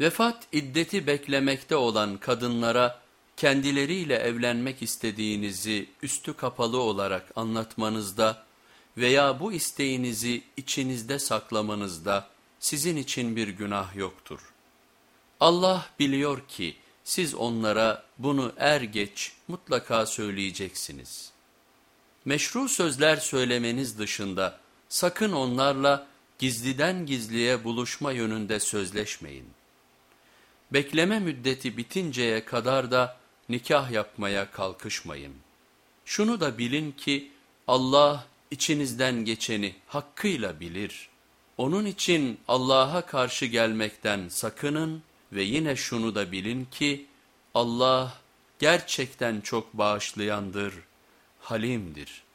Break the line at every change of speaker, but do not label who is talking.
Vefat iddeti beklemekte olan kadınlara kendileriyle evlenmek istediğinizi üstü kapalı olarak anlatmanızda veya bu isteğinizi içinizde saklamanızda sizin için bir günah yoktur. Allah biliyor ki siz onlara bunu er geç mutlaka söyleyeceksiniz. Meşru sözler söylemeniz dışında sakın onlarla gizliden gizliye buluşma yönünde sözleşmeyin. Bekleme müddeti bitinceye kadar da nikah yapmaya kalkışmayın. Şunu da bilin ki Allah içinizden geçeni hakkıyla bilir. Onun için Allah'a karşı gelmekten sakının ve yine şunu da bilin ki Allah gerçekten çok bağışlayandır, halimdir.''